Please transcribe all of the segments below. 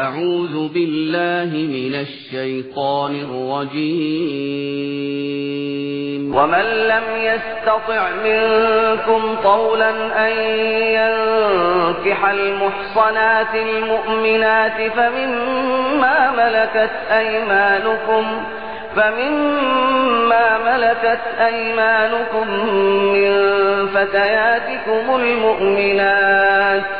أعوذ بالله من الشيطان الرجيم. ومن لم يستطع منكم طولا أن ينكح المحصنات المؤمنات فمما ملكت أيمانكم فمما ملكت أيمانكم من فتياتكم المؤمنات.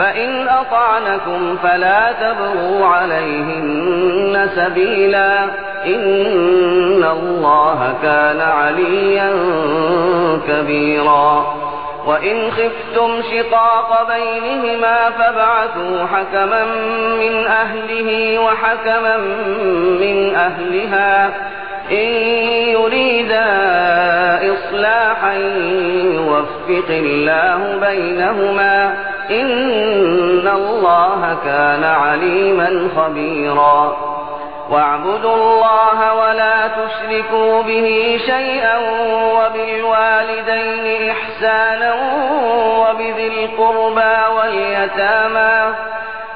فإن أطعنكم فلا تبغوا عليهن سبيلا. إن الله كان عليا كبيرا. وإن خفتم شقاق بينهما فابعثوا حكما من أهله وحكما من أهلها. إن يريدا إصلاحا يوفق الله بينهما. إن الله كان عليما خبيرا. واعبدوا الله ولا تشركوا به شيئا وبالوالدين إحسانا وبذي القربى واليتامى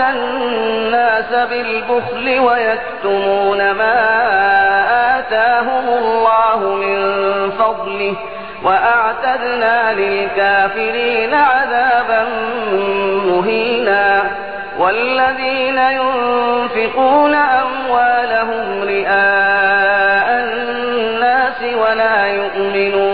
الناس بالبخل ويكتمون ما آتاهم الله من فضله وأعتدنا للكافرين عذابا مهينا والذين ينفقون أموالهم رئاء الناس ولا يؤمنون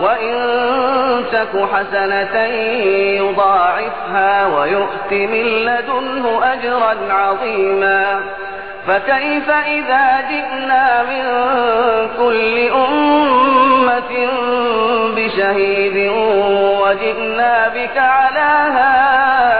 وإن تك حسنة يضاعفها ويؤت من لدنه أجرا عظيما فكيف إذا جئنا من كل أمة بشهيد وجئنا بك على هؤلاء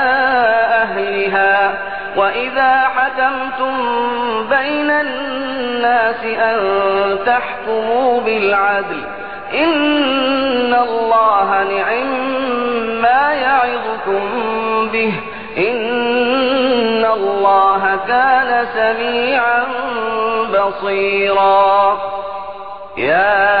الناس أن تحكموا بالعدل. إن الله نعم ما يعظكم به. إن الله كان سميعا بصيرا. يا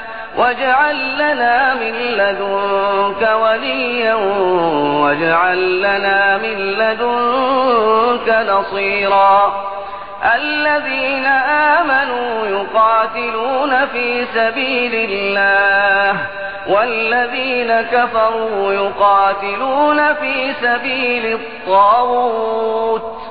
واجعل لنا من لدنك وليا واجعل لنا من لدنك نصيرا. الذين آمنوا يقاتلون في سبيل الله والذين كفروا يقاتلون في سبيل الطاغوت.